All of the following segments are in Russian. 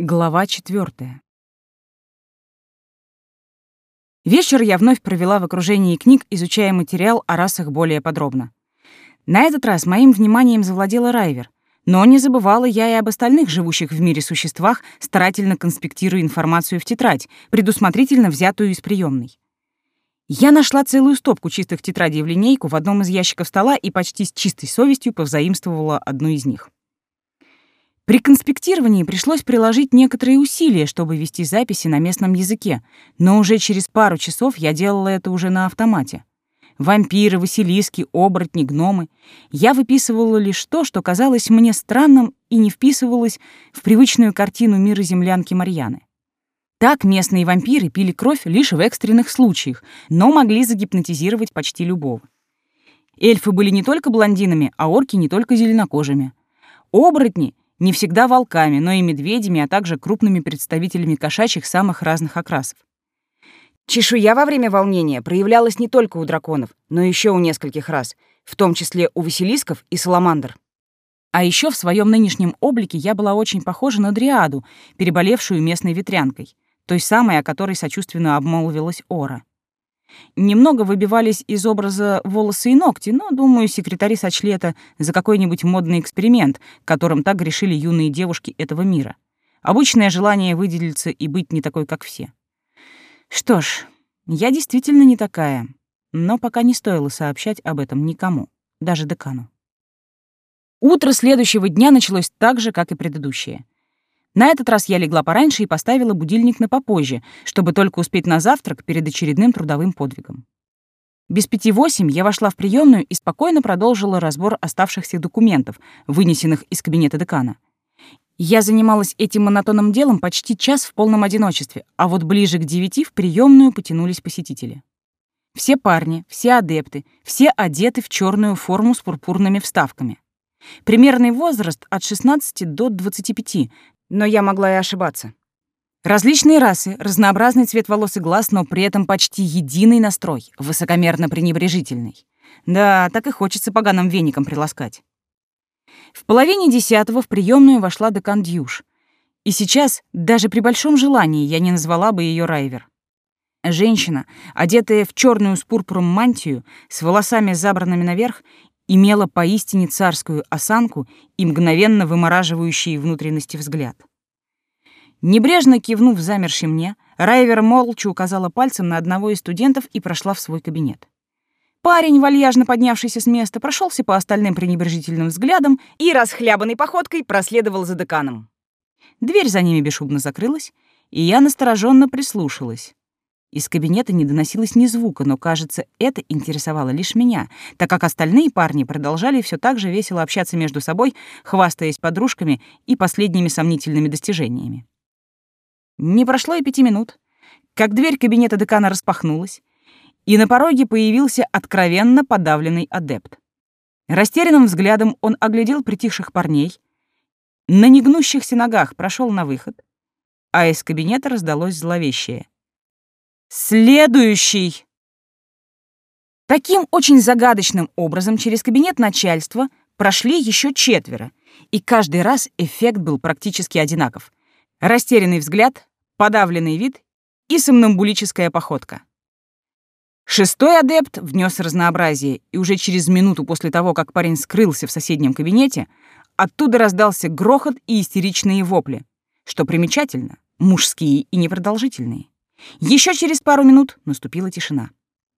Глава четвертая. Вечер я вновь провела в окружении книг, изучая материал о расах более подробно. На этот раз моим вниманием завладела Райвер, но не забывала я и об остальных живущих в мире существах, старательно конспектируя информацию в тетрадь, предусмотрительно взятую из приемной. Я нашла целую стопку чистых тетрадей в линейку в одном из ящиков стола и почти с чистой совестью повзаимствовала одну из них. При конспектировании пришлось приложить некоторые усилия, чтобы вести записи на местном языке, но уже через пару часов я делала это уже на автомате. Вампиры, василиски, оборотни, гномы. Я выписывала лишь то, что казалось мне странным и не вписывалось в привычную картину мира землянки Марьяны. Так местные вампиры пили кровь лишь в экстренных случаях, но могли загипнотизировать почти любого. Эльфы были не только блондинами, а орки не только зеленокожими. Оборотни не всегда волками, но и медведями, а также крупными представителями кошачьих самых разных окрасов. Чешуя во время волнения проявлялась не только у драконов, но еще у нескольких раз, в том числе у василисков и саламандр. А еще в своем нынешнем облике я была очень похожа на дриаду, переболевшую местной ветрянкой, той самой, о которой сочувственно обмолвилась Ора. Немного выбивались из образа волосы и ногти, но, думаю, секретари сочли это за какой-нибудь модный эксперимент, которым так грешили юные девушки этого мира. Обычное желание выделиться и быть не такой, как все. Что ж, я действительно не такая, но пока не стоило сообщать об этом никому, даже декану. Утро следующего дня началось так же, как и предыдущее. На этот раз я легла пораньше и поставила будильник на попозже, чтобы только успеть на завтрак перед очередным трудовым подвигом. Без пяти восемь я вошла в приемную и спокойно продолжила разбор оставшихся документов, вынесенных из кабинета декана. Я занималась этим монотонным делом почти час в полном одиночестве, а вот ближе к девяти в приемную потянулись посетители. Все парни, все адепты, все одеты в черную форму с пурпурными вставками. Примерный возраст от 16 до 25, но я могла и ошибаться. Различные расы, разнообразный цвет волос и глаз, но при этом почти единый настрой, высокомерно-пренебрежительный. Да, так и хочется поганым веником приласкать. В половине десятого в приемную вошла декан Дьюш. И сейчас, даже при большом желании, я не назвала бы ее Райвер. Женщина, одетая в черную с пурпуром мантию, с волосами забранными наверх имела поистине царскую осанку и мгновенно вымораживающий внутренности взгляд. Небрежно кивнув замерши мне, Райвер молча указала пальцем на одного из студентов и прошла в свой кабинет. Парень, вальяжно поднявшийся с места, прошелся по остальным пренебрежительным взглядам и расхлябанной походкой проследовал за деканом. Дверь за ними бесшумно закрылась, и я настороженно прислушалась. Из кабинета не доносилось ни звука, но, кажется, это интересовало лишь меня, так как остальные парни продолжали все так же весело общаться между собой, хвастаясь подружками и последними сомнительными достижениями. Не прошло и пяти минут, как дверь кабинета декана распахнулась, и на пороге появился откровенно подавленный адепт. Растерянным взглядом он оглядел притихших парней, на негнущихся ногах прошел на выход, а из кабинета раздалось зловещее — Следующий. Таким очень загадочным образом через кабинет начальства прошли еще четверо, и каждый раз эффект был практически одинаков. Растерянный взгляд, подавленный вид и сомнамбулическая походка. Шестой адепт внес разнообразие, и уже через минуту после того, как парень скрылся в соседнем кабинете, оттуда раздался грохот и истеричные вопли. Что примечательно, мужские и непродолжительные. Еще через пару минут наступила тишина.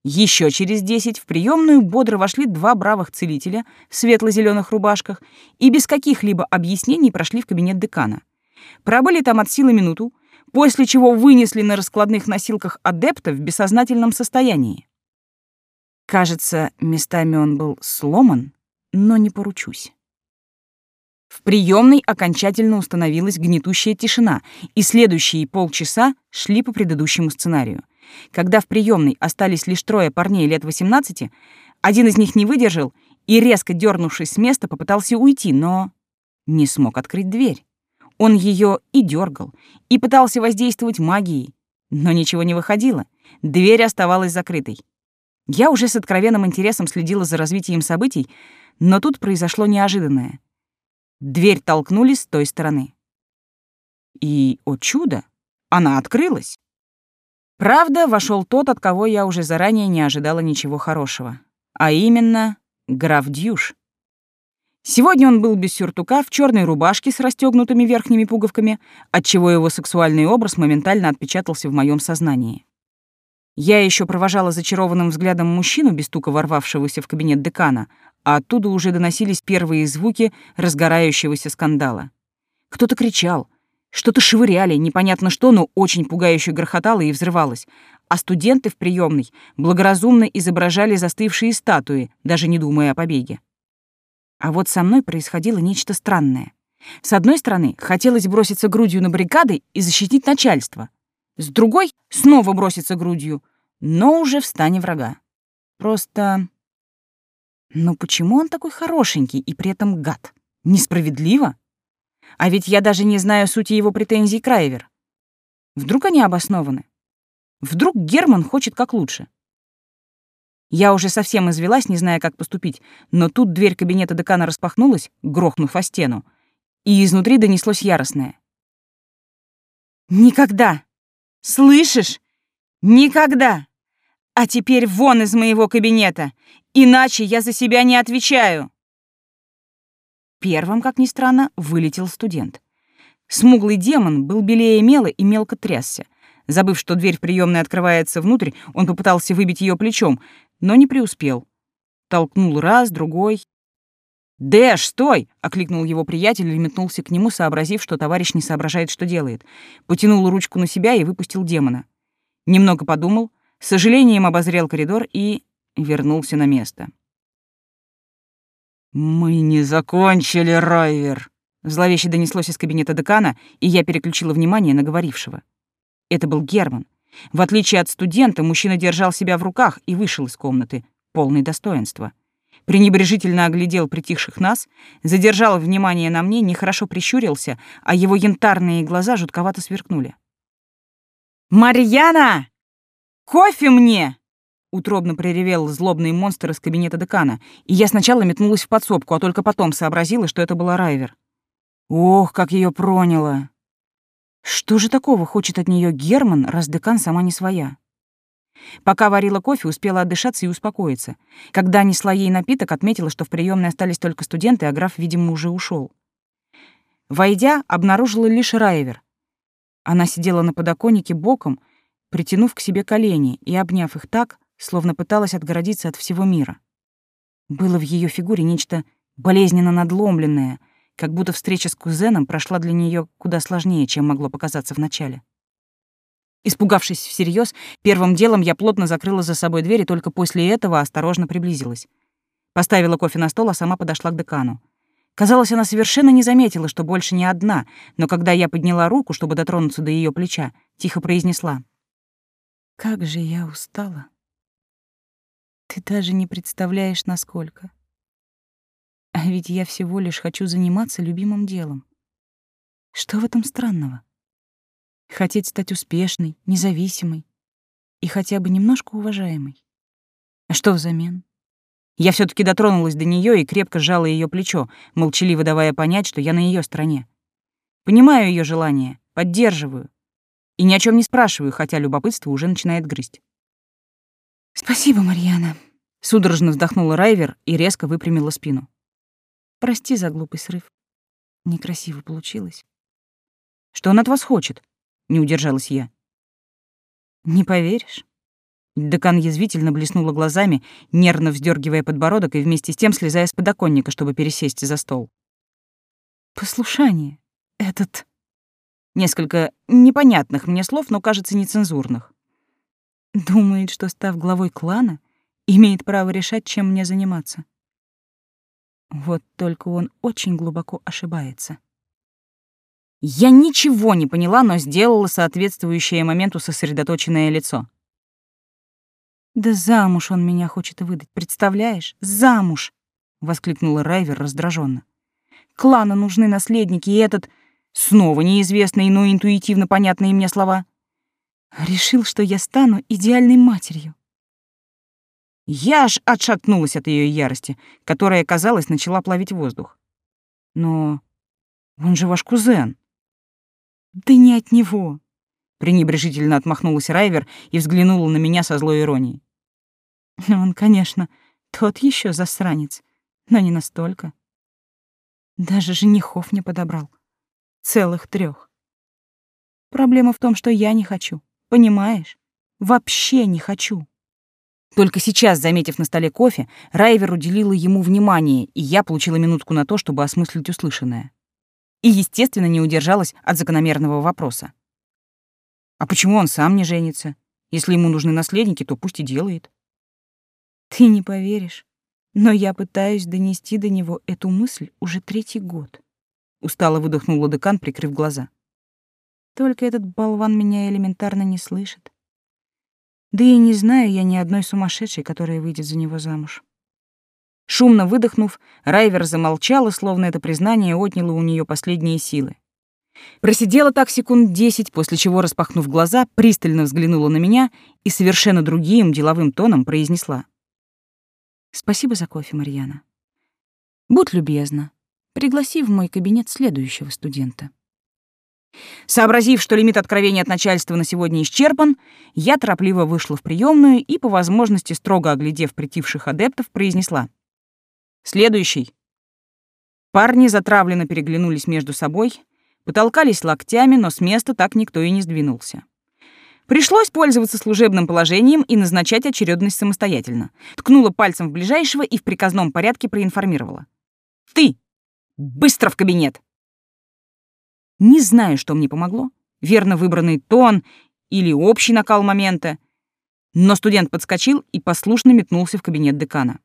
Еще через десять в приемную бодро вошли два бравых целителя в светло-зеленых рубашках и без каких-либо объяснений прошли в кабинет декана. Пробыли там от силы минуту, после чего вынесли на раскладных носилках адепта в бессознательном состоянии. Кажется, местами он был сломан, но не поручусь. В приемной окончательно установилась гнетущая тишина, и следующие полчаса шли по предыдущему сценарию. Когда в приемной остались лишь трое парней лет 18, один из них не выдержал и, резко дернувшись с места, попытался уйти, но не смог открыть дверь. Он ее и дергал, и пытался воздействовать магией, но ничего не выходило. Дверь оставалась закрытой. Я уже с откровенным интересом следила за развитием событий, но тут произошло неожиданное — Дверь толкнули с той стороны. И, о чудо, она открылась. Правда, вошел тот, от кого я уже заранее не ожидала ничего хорошего. А именно, граф Дьюш. Сегодня он был без сюртука, в черной рубашке с расстегнутыми верхними пуговками, отчего его сексуальный образ моментально отпечатался в моем сознании. Я еще провожала зачарованным взглядом мужчину, без стука ворвавшегося в кабинет декана, а оттуда уже доносились первые звуки разгорающегося скандала. Кто-то кричал, что-то швыряли, непонятно что, но очень пугающе грохотало и взрывалось, а студенты в приемной благоразумно изображали застывшие статуи, даже не думая о побеге. А вот со мной происходило нечто странное. С одной стороны, хотелось броситься грудью на баррикады и защитить начальство. С другой — снова броситься грудью, но уже в стане врага. Просто... Ну почему он такой хорошенький и при этом гад? Несправедливо? А ведь я даже не знаю сути его претензий к Райвер. Вдруг они обоснованы? Вдруг Герман хочет как лучше? Я уже совсем извелась, не зная, как поступить, но тут дверь кабинета декана распахнулась, грохнув о стену, и изнутри донеслось яростное. «Никогда! Слышишь? Никогда! А теперь вон из моего кабинета, иначе я за себя не отвечаю!» Первым, как ни странно, вылетел студент. Смуглый демон был белее мела и мелко трясся. Забыв, что дверь в приёмной открывается внутрь, он попытался выбить ее плечом, но не преуспел. Толкнул раз, другой. «Дэш, стой!» — окликнул его приятель и метнулся к нему, сообразив, что товарищ не соображает, что делает. Потянул ручку на себя и выпустил демона. Немного подумал, с сожалением обозрел коридор и вернулся на место. «Мы не закончили, Райвер!» Зловеще донеслось из кабинета декана, и я переключила внимание на говорившего. Это был Герман. В отличие от студента, мужчина держал себя в руках и вышел из комнаты, полный достоинства. Пренебрежительно оглядел притихших нас, задержал внимание на мне, нехорошо прищурился, а его янтарные глаза жутковато сверкнули. «Марьяна! Кофе мне!» Утробно проревел злобный монстр из кабинета декана, и я сначала метнулась в подсобку, а только потом сообразила, что это была Райвер. Ох, как ее проняло! Что же такого хочет от нее Герман, раз декан сама не своя? Пока варила кофе, успела отдышаться и успокоиться. Когда несла ей напиток, отметила, что в приемной остались только студенты, а граф, видимо, уже ушел. Войдя, обнаружила лишь Райвер. Она сидела на подоконнике боком, притянув к себе колени и обняв их так, словно пыталась отгородиться от всего мира. Было в ее фигуре нечто болезненно надломленное — как будто встреча с кузеном прошла для нее куда сложнее, чем могло показаться вначале. Испугавшись всерьез, первым делом я плотно закрыла за собой дверь и только после этого осторожно приблизилась. Поставила кофе на стол, а сама подошла к декану. Казалось, она совершенно не заметила, что больше не одна, но когда я подняла руку, чтобы дотронуться до ее плеча, тихо произнесла. «Как же я устала. Ты даже не представляешь, насколько. А ведь я всего лишь хочу заниматься любимым делом. Что в этом странного? Хотеть стать успешной, независимой и хотя бы немножко уважаемой. А что взамен? Я все таки дотронулась до нее и крепко сжала ее плечо, молчаливо давая понять, что я на ее стороне. Понимаю ее желание, поддерживаю. И ни о чем не спрашиваю, хотя любопытство уже начинает грызть. «Спасибо, Марьяна», — судорожно вздохнула Райвер и резко выпрямила спину. Прости за глупый срыв. Некрасиво получилось. Что он от вас хочет? Не удержалась я. Не поверишь? Декан язвительно блеснула глазами, нервно вздергивая подбородок и вместе с тем слезая с подоконника, чтобы пересесть за стол. Послушание. Этот... Несколько непонятных мне слов, но, кажется, нецензурных. Думает, что, став главой клана, имеет право решать, чем мне заниматься. Вот только он очень глубоко ошибается. Я ничего не поняла, но сделала соответствующее моменту сосредоточенное лицо. «Да замуж он меня хочет выдать, представляешь? Замуж!» — воскликнула Райвер раздраженно. «Клану нужны наследники, и этот...» Снова неизвестные, но интуитивно понятные мне слова. «Решил, что я стану идеальной матерью. Я аж отшатнулась от ее ярости, которая, казалось, начала плавить воздух. Но он же ваш кузен. Да не от него. Пренебрежительно отмахнулась Райвер и взглянула на меня со злой иронией. Он, конечно, тот еще засранец, но не настолько. Даже женихов не подобрал. Целых трех. Проблема в том, что я не хочу. Понимаешь? Вообще не хочу. Только сейчас, заметив на столе кофе, Райвер уделила ему внимание, и я получила минутку на то, чтобы осмыслить услышанное. И, естественно, не удержалась от закономерного вопроса. А почему он сам не женится? Если ему нужны наследники, то пусть и делает. Ты не поверишь, но я пытаюсь донести до него эту мысль уже третий год. Устало выдохнула декан, прикрыв глаза. Только этот болван меня элементарно не слышит. Да и не знаю я ни одной сумасшедшей, которая выйдет за него замуж. Шумно выдохнув, Райвер замолчала, словно это признание отняло у нее последние силы. Просидела так секунд десять, после чего, распахнув глаза, пристально взглянула на меня и совершенно другим деловым тоном произнесла. «Спасибо за кофе, Марьяна. Будь любезна, пригласи в мой кабинет следующего студента». Сообразив, что лимит откровений от начальства на сегодня исчерпан, я торопливо вышла в приемную и, по возможности строго оглядев притивших адептов, произнесла. «Следующий». Парни затравленно переглянулись между собой, потолкались локтями, но с места так никто и не сдвинулся. Пришлось пользоваться служебным положением и назначать очередность самостоятельно. Ткнула пальцем в ближайшего и в приказном порядке проинформировала. «Ты! Быстро в кабинет!» Не знаю, что мне помогло. Верно выбранный тон или общий накал момента. Но студент подскочил и послушно метнулся в кабинет декана.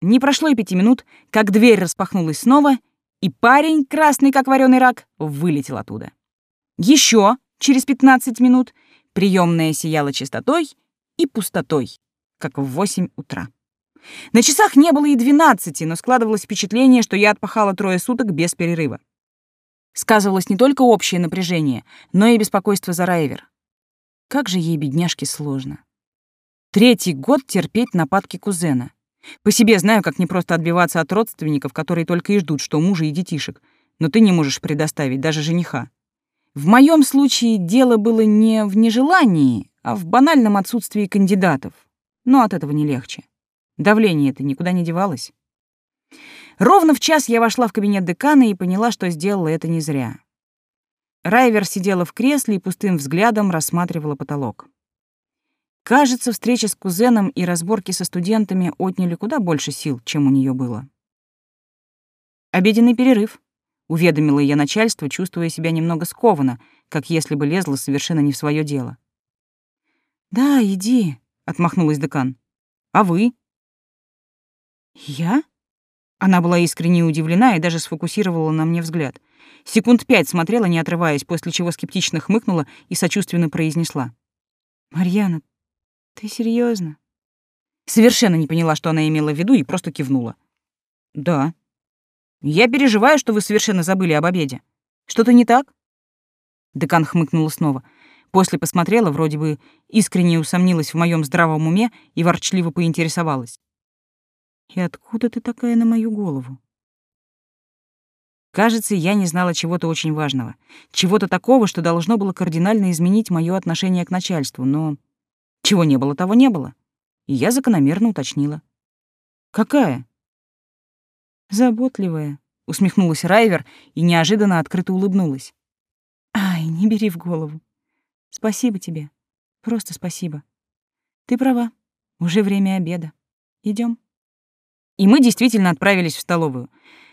Не прошло и пяти минут, как дверь распахнулась снова, и парень, красный как вареный рак, вылетел оттуда. Еще через пятнадцать минут приемная сияла чистотой и пустотой, как в восемь утра. На часах не было и двенадцати, но складывалось впечатление, что я отпахала трое суток без перерыва сказывалось не только общее напряжение, но и беспокойство за Райвер. Как же ей, бедняжке, сложно. Третий год терпеть нападки кузена. По себе знаю, как непросто отбиваться от родственников, которые только и ждут, что мужа и детишек, но ты не можешь предоставить даже жениха. В моем случае дело было не в нежелании, а в банальном отсутствии кандидатов. Но от этого не легче. Давление это никуда не девалось. Ровно в час я вошла в кабинет декана и поняла, что сделала это не зря. Райвер сидела в кресле и пустым взглядом рассматривала потолок. Кажется, встреча с кузеном и разборки со студентами отняли куда больше сил, чем у нее было. «Обеденный перерыв», — уведомила я начальство, чувствуя себя немного скованно, как если бы лезла совершенно не в свое дело. «Да, иди», — отмахнулась декан. «А вы?» «Я?» Она была искренне удивлена и даже сфокусировала на мне взгляд. Секунд пять смотрела, не отрываясь, после чего скептично хмыкнула и сочувственно произнесла. «Марьяна, ты серьезно? Совершенно не поняла, что она имела в виду, и просто кивнула. «Да. Я переживаю, что вы совершенно забыли об обеде. Что-то не так?» Декан хмыкнула снова. После посмотрела, вроде бы искренне усомнилась в моем здравом уме и ворчливо поинтересовалась. И откуда ты такая на мою голову? Кажется, я не знала чего-то очень важного, чего-то такого, что должно было кардинально изменить моё отношение к начальству, но чего не было, того не было. И я закономерно уточнила. «Какая?» «Заботливая», — усмехнулась Райвер и неожиданно открыто улыбнулась. «Ай, не бери в голову. Спасибо тебе. Просто спасибо. Ты права. Уже время обеда. Идем. И мы действительно отправились в столовую.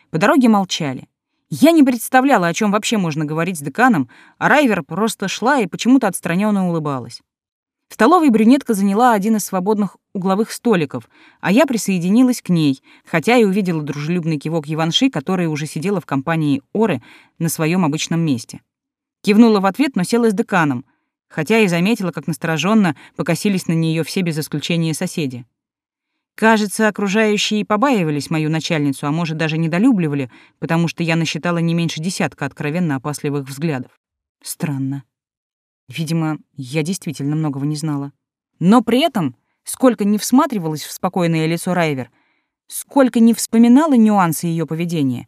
По дороге молчали. Я не представляла, о чем вообще можно говорить с деканом, а Райвер просто шла и почему-то отстраненно улыбалась. В столовой брюнетка заняла один из свободных угловых столиков, а я присоединилась к ней, хотя и увидела дружелюбный кивок Иванши, которая уже сидела в компании Оры на своем обычном месте. Кивнула в ответ, но села с деканом, хотя и заметила, как настороженно покосились на нее все без исключения соседи. Кажется, окружающие побаивались мою начальницу, а может, даже недолюбливали, потому что я насчитала не меньше десятка откровенно опасливых взглядов. Странно. Видимо, я действительно многого не знала. Но при этом, сколько не всматривалась в спокойное лицо Райвер, сколько не вспоминала нюансы ее поведения,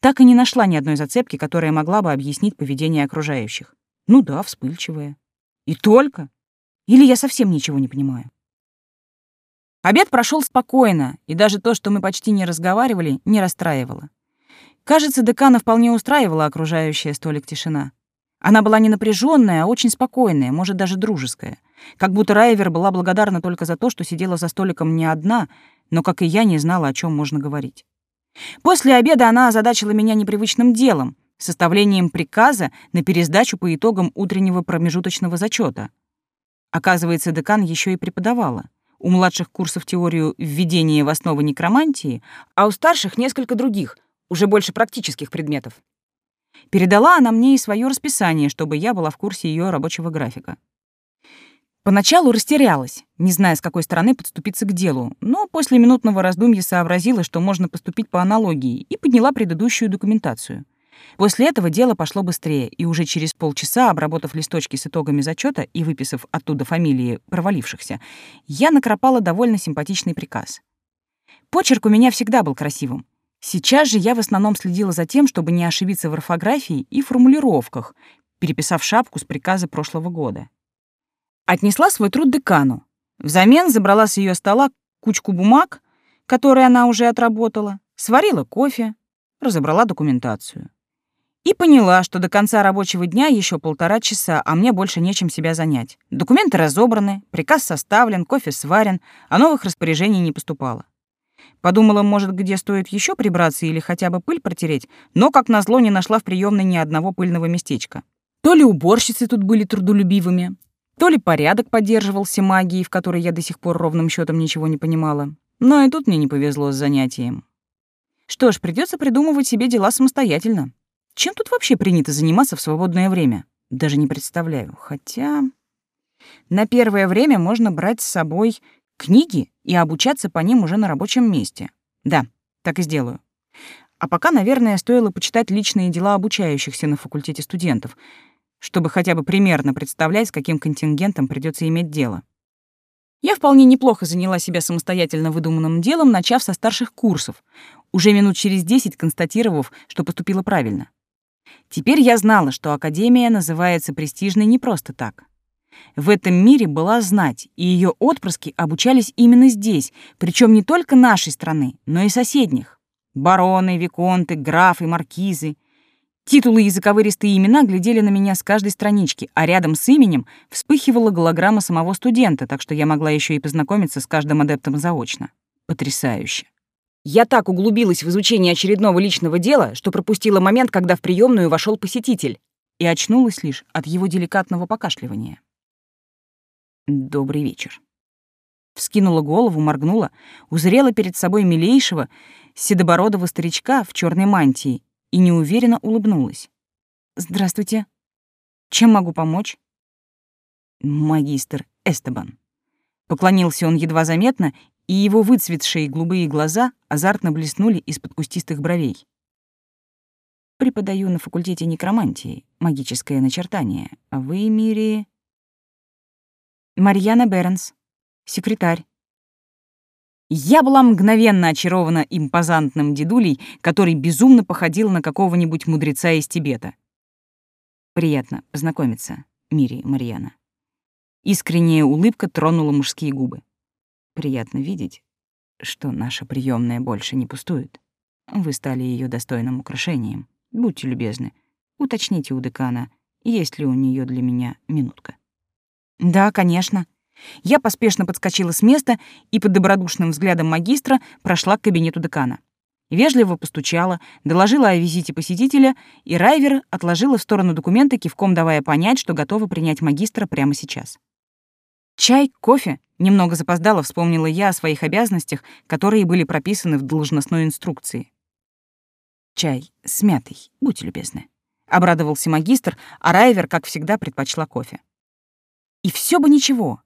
Так и не нашла ни одной зацепки, которая могла бы объяснить поведение окружающих. Ну да, вспыльчивая. И только. Или я совсем ничего не понимаю. Обед прошел спокойно, и даже то, что мы почти не разговаривали, не расстраивало. Кажется, декана вполне устраивала окружающая столик тишина. Она была не напряженная, а очень спокойная, может, даже дружеская. Как будто Райвер была благодарна только за то, что сидела за столиком не одна, но, как и я, не знала, о чем можно говорить. После обеда она озадачила меня непривычным делом — составлением приказа на пересдачу по итогам утреннего промежуточного зачета. Оказывается, декан еще и преподавала. У младших курсов теорию введения в основы некромантии, а у старших несколько других, уже больше практических предметов. Передала она мне и свое расписание, чтобы я была в курсе ее рабочего графика. Поначалу растерялась, не зная, с какой стороны подступиться к делу, но после минутного раздумья сообразила, что можно поступить по аналогии, и подняла предыдущую документацию. После этого дело пошло быстрее, и уже через полчаса, обработав листочки с итогами зачета и выписав оттуда фамилии провалившихся, я накропала довольно симпатичный приказ. Почерк у меня всегда был красивым. Сейчас же я в основном следила за тем, чтобы не ошибиться в орфографии и формулировках, переписав шапку с приказа прошлого года. Отнесла свой труд декану. Взамен забрала с ее стола кучку бумаг, которые она уже отработала, сварила кофе, разобрала документацию. И поняла, что до конца рабочего дня еще полтора часа, а мне больше нечем себя занять. Документы разобраны, приказ составлен, кофе сварен, а новых распоряжений не поступало. Подумала, может, где стоит еще прибраться или хотя бы пыль протереть, но, как назло, не нашла в приемной ни одного пыльного местечка. То ли уборщицы тут были трудолюбивыми, то ли порядок поддерживался магией, в которой я до сих пор ровным счетом ничего не понимала. Но и тут мне не повезло с занятием. Что ж, придется придумывать себе дела самостоятельно. Чем тут вообще принято заниматься в свободное время? Даже не представляю. Хотя... На первое время можно брать с собой книги и обучаться по ним уже на рабочем месте. Да, так и сделаю. А пока, наверное, стоило почитать личные дела обучающихся на факультете студентов — чтобы хотя бы примерно представлять, с каким контингентом придется иметь дело. Я вполне неплохо заняла себя самостоятельно выдуманным делом, начав со старших курсов, уже минут через десять констатировав, что поступила правильно. Теперь я знала, что Академия называется престижной не просто так. В этом мире была знать, и ее отпрыски обучались именно здесь, причем не только нашей страны, но и соседних. Бароны, виконты, графы, маркизы. Титулы и заковыристые имена глядели на меня с каждой странички, а рядом с именем вспыхивала голограмма самого студента, так что я могла еще и познакомиться с каждым адептом заочно. Потрясающе. Я так углубилась в изучение очередного личного дела, что пропустила момент, когда в приемную вошел посетитель, и очнулась лишь от его деликатного покашливания. «Добрый вечер». Вскинула голову, моргнула, узрела перед собой милейшего, седобородого старичка в черной мантии и неуверенно улыбнулась. «Здравствуйте. Чем могу помочь?» «Магистр Эстебан». Поклонился он едва заметно, и его выцветшие голубые глаза азартно блеснули из-под кустистых бровей. «Преподаю на факультете некромантии, магическое начертание. А вы, Мири...» «Марьяна Бернс, секретарь». Я была мгновенно очарована импозантным дедулей, который безумно походил на какого-нибудь мудреца из Тибета. Приятно познакомиться, Мири Марьяна. Искренняя улыбка тронула мужские губы. Приятно видеть, что наша приемная больше не пустует. Вы стали ее достойным украшением. Будьте любезны, уточните у декана, есть ли у нее для меня минутка. Да, конечно. Я поспешно подскочила с места и под добродушным взглядом магистра прошла к кабинету декана. Вежливо постучала, доложила о визите посетителя, и Райвер отложила в сторону документы, кивком давая понять, что готова принять магистра прямо сейчас. «Чай, кофе?» — немного запоздала, вспомнила я о своих обязанностях, которые были прописаны в должностной инструкции. «Чай с мятой, будьте любезны», — обрадовался магистр, а Райвер, как всегда, предпочла кофе. И все бы ничего,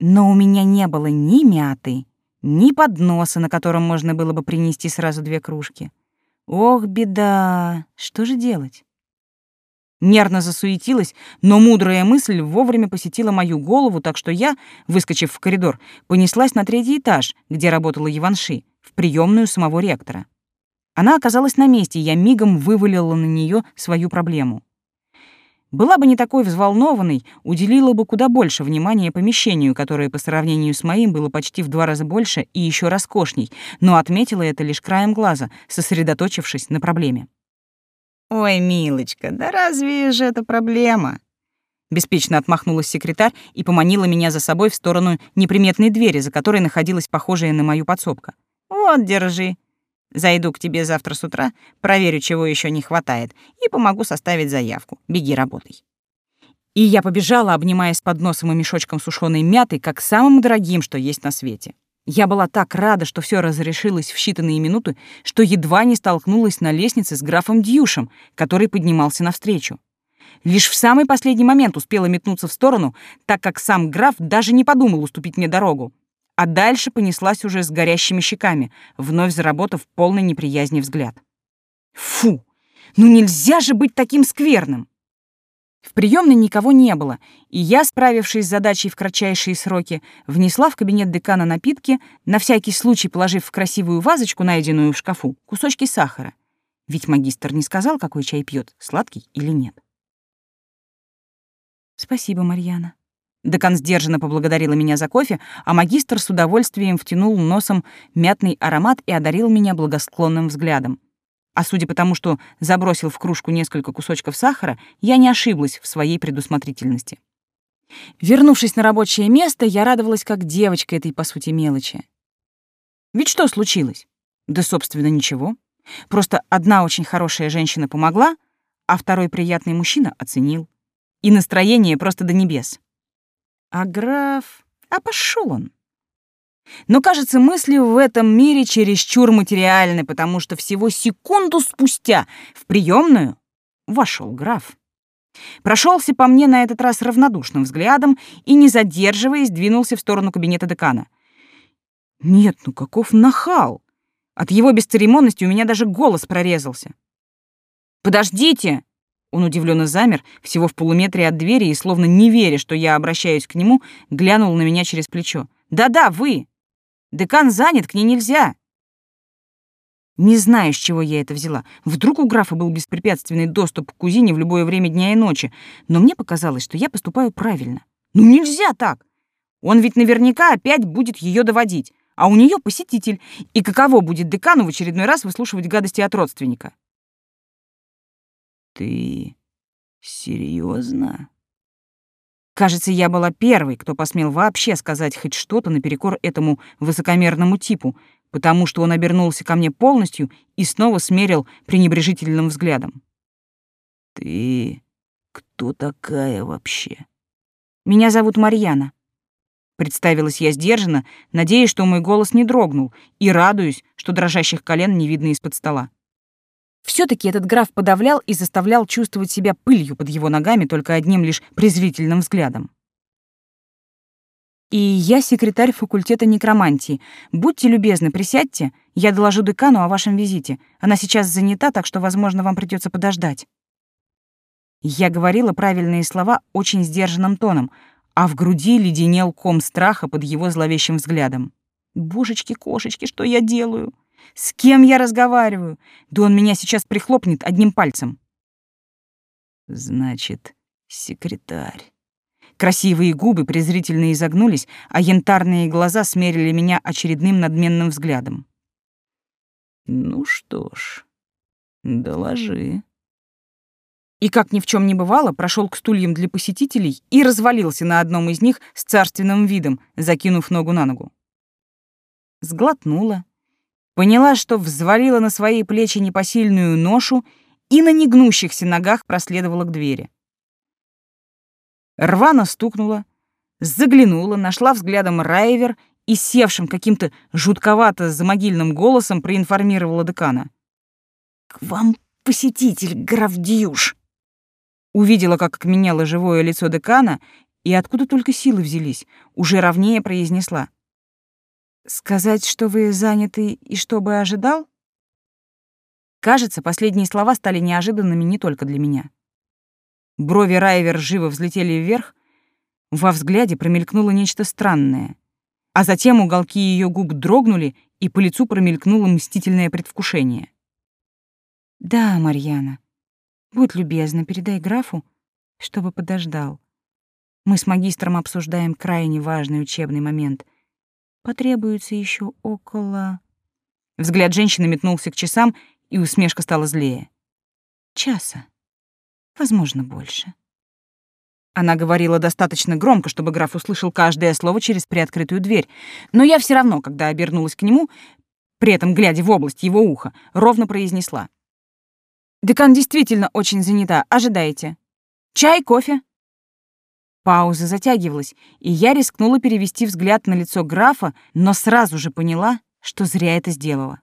но у меня не было ни мяты, ни подноса, на котором можно было бы принести сразу две кружки. Ох, беда, что же делать? Нервно засуетилась, но мудрая мысль вовремя посетила мою голову, так что я, выскочив в коридор, понеслась на третий этаж, где работала Иванши, в приемную самого ректора. Она оказалась на месте, и я мигом вывалила на нее свою проблему. Была бы не такой взволнованной, уделила бы куда больше внимания помещению, которое по сравнению с моим было почти в два раза больше и еще роскошней, но отметила это лишь краем глаза, сосредоточившись на проблеме. «Ой, милочка, да разве же это проблема?» Беспечно отмахнулась секретарь и поманила меня за собой в сторону неприметной двери, за которой находилась похожая на мою подсобка. «Вот, держи. Зайду к тебе завтра с утра, проверю, чего еще не хватает, и помогу составить заявку. Беги, работай». И я побежала, обнимаясь под носом и мешочком сушеной мяты, как самым дорогим, что есть на свете. Я была так рада, что все разрешилось в считанные минуты, что едва не столкнулась на лестнице с графом Дьюшем, который поднимался навстречу. Лишь в самый последний момент успела метнуться в сторону, так как сам граф даже не подумал уступить мне дорогу а дальше понеслась уже с горящими щеками, вновь заработав полный неприязни взгляд. Фу! Ну нельзя же быть таким скверным! В приемной никого не было, и я, справившись с задачей в кратчайшие сроки, внесла в кабинет декана напитки, на всякий случай положив в красивую вазочку, найденную в шкафу, кусочки сахара. Ведь магистр не сказал, какой чай пьет, сладкий или нет. Спасибо, Марьяна. Декан сдержанно поблагодарила меня за кофе, а магистр с удовольствием втянул носом мятный аромат и одарил меня благосклонным взглядом. А судя по тому, что забросил в кружку несколько кусочков сахара, я не ошиблась в своей предусмотрительности. Вернувшись на рабочее место, я радовалась как девочка этой, по сути, мелочи. Ведь что случилось? Да, собственно, ничего. Просто одна очень хорошая женщина помогла, а второй приятный мужчина оценил. И настроение просто до небес. А граф... А пошел он. Но, кажется, мысли в этом мире чересчур материальны, потому что всего секунду спустя в приемную вошел граф. Прошелся по мне на этот раз равнодушным взглядом и, не задерживаясь, двинулся в сторону кабинета декана. Нет, ну каков нахал! От его бесцеремонности у меня даже голос прорезался. «Подождите!» Он удивленно замер, всего в полуметре от двери, и, словно не веря, что я обращаюсь к нему, глянул на меня через плечо. «Да-да, вы! Декан занят, к ней нельзя!» Не знаю, с чего я это взяла. Вдруг у графа был беспрепятственный доступ к кузине в любое время дня и ночи, но мне показалось, что я поступаю правильно. Ну нельзя так! Он ведь наверняка опять будет ее доводить, а у нее посетитель, и каково будет декану в очередной раз выслушивать гадости от родственника? Ты серьезно? Кажется, я была первой, кто посмел вообще сказать хоть что-то наперекор этому высокомерному типу, потому что он обернулся ко мне полностью и снова смерил пренебрежительным взглядом. Ты кто такая вообще? Меня зовут Марьяна. Представилась я сдержанно, надеясь, что мой голос не дрогнул, и радуюсь, что дрожащих колен не видно из-под стола. Все таки этот граф подавлял и заставлял чувствовать себя пылью под его ногами только одним лишь презрительным взглядом. «И я секретарь факультета некромантии. Будьте любезны, присядьте, я доложу декану о вашем визите. Она сейчас занята, так что, возможно, вам придется подождать». Я говорила правильные слова очень сдержанным тоном, а в груди леденел ком страха под его зловещим взглядом. «Божечки-кошечки, что я делаю?» С кем я разговариваю? Да он меня сейчас прихлопнет одним пальцем. Значит, секретарь. Красивые губы презрительно изогнулись, а янтарные глаза смерили меня очередным надменным взглядом. Ну что ж, доложи. И как ни в чем не бывало, прошел к стульям для посетителей и развалился на одном из них с царственным видом, закинув ногу на ногу. Сглотнула, Поняла, что взвалила на свои плечи непосильную ношу и на негнущихся ногах проследовала к двери. Рвано стукнула, заглянула, нашла взглядом Райвер и севшим каким-то жутковато замогильным голосом проинформировала декана. «К вам посетитель, граф Дьюш!» Увидела, как окаменело живое лицо декана, и откуда только силы взялись, уже ровнее произнесла. Сказать, что вы заняты и что бы ожидал? Кажется, последние слова стали неожиданными не только для меня. Брови Райвер живо взлетели вверх, во взгляде промелькнуло нечто странное, а затем уголки ее губ дрогнули, и по лицу промелькнуло мстительное предвкушение. Да, Марьяна. Будь любезна, передай графу, чтобы подождал. Мы с магистром обсуждаем крайне важный учебный момент. Потребуется еще около... Взгляд женщины метнулся к часам, и усмешка стала злее. Часа. Возможно, больше. Она говорила достаточно громко, чтобы граф услышал каждое слово через приоткрытую дверь, но я все равно, когда обернулась к нему, при этом глядя в область его уха, ровно произнесла. «Декан действительно очень занята. Ожидайте. Чай, кофе?» Пауза затягивалась, и я рискнула перевести взгляд на лицо графа, но сразу же поняла, что зря это сделала.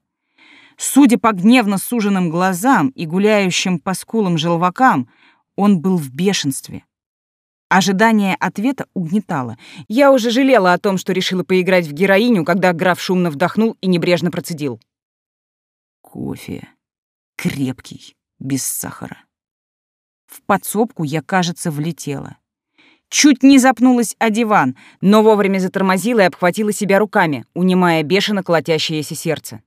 Судя по гневно суженным глазам и гуляющим по скулам желвакам, он был в бешенстве. Ожидание ответа угнетало. Я уже жалела о том, что решила поиграть в героиню, когда граф шумно вдохнул и небрежно процедил. Кофе. Крепкий, без сахара. В подсобку я, кажется, влетела. Чуть не запнулась о диван, но вовремя затормозила и обхватила себя руками, унимая бешено колотящееся сердце.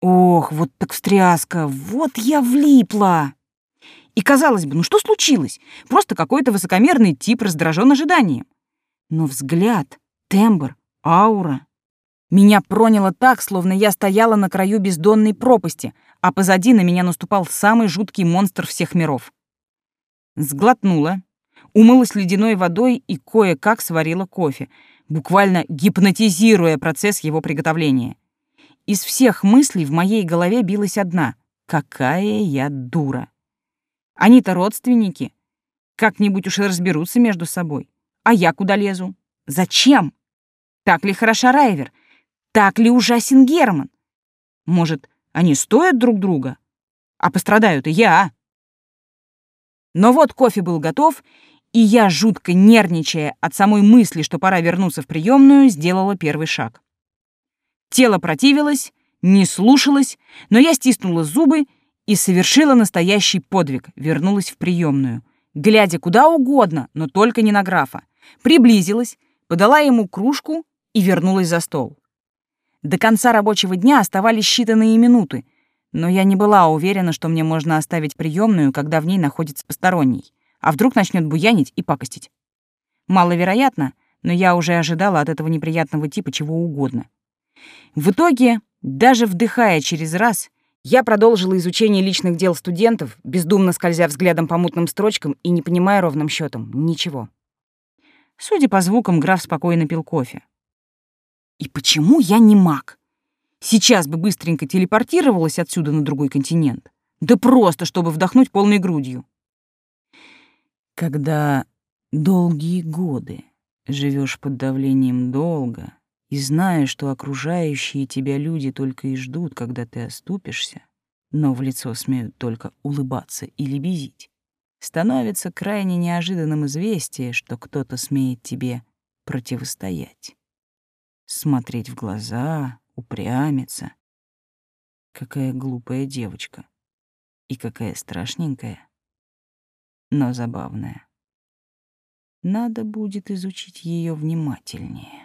Ох, вот так встряска, вот я влипла! И казалось бы, ну что случилось? Просто какой-то высокомерный тип раздражен ожиданием. Но взгляд, тембр, аура... Меня проняло так, словно я стояла на краю бездонной пропасти, а позади на меня наступал самый жуткий монстр всех миров. Сглотнула, умылась ледяной водой и кое-как сварила кофе, буквально гипнотизируя процесс его приготовления. Из всех мыслей в моей голове билась одна — какая я дура. Они-то родственники. Как-нибудь уж разберутся между собой. А я куда лезу? Зачем? Так ли хороша Райвер? Так ли ужасен Герман? Может, они стоят друг друга? А пострадаю-то я. Но вот кофе был готов, и я, жутко нервничая от самой мысли, что пора вернуться в приемную, сделала первый шаг. Тело противилось, не слушалось, но я стиснула зубы и совершила настоящий подвиг, вернулась в приемную, глядя куда угодно, но только не на графа. Приблизилась, подала ему кружку и вернулась за стол. До конца рабочего дня оставались считанные минуты, но я не была уверена, что мне можно оставить приемную, когда в ней находится посторонний, а вдруг начнет буянить и пакостить. Маловероятно, но я уже ожидала от этого неприятного типа чего угодно. В итоге, даже вдыхая через раз, я продолжила изучение личных дел студентов, бездумно скользя взглядом по мутным строчкам и не понимая ровным счетом ничего. Судя по звукам, граф спокойно пил кофе. И почему я не маг? Сейчас бы быстренько телепортировалась отсюда на другой континент. Да просто, чтобы вдохнуть полной грудью. Когда долгие годы живешь под давлением долга, и зная, что окружающие тебя люди только и ждут, когда ты оступишься, но в лицо смеют только улыбаться или безить, становится крайне неожиданным известие, что кто-то смеет тебе противостоять. Смотреть в глаза, упрямиться. Какая глупая девочка. И какая страшненькая. Но забавная. Надо будет изучить ее внимательнее.